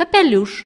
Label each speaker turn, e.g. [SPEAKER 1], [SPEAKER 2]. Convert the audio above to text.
[SPEAKER 1] капелюш.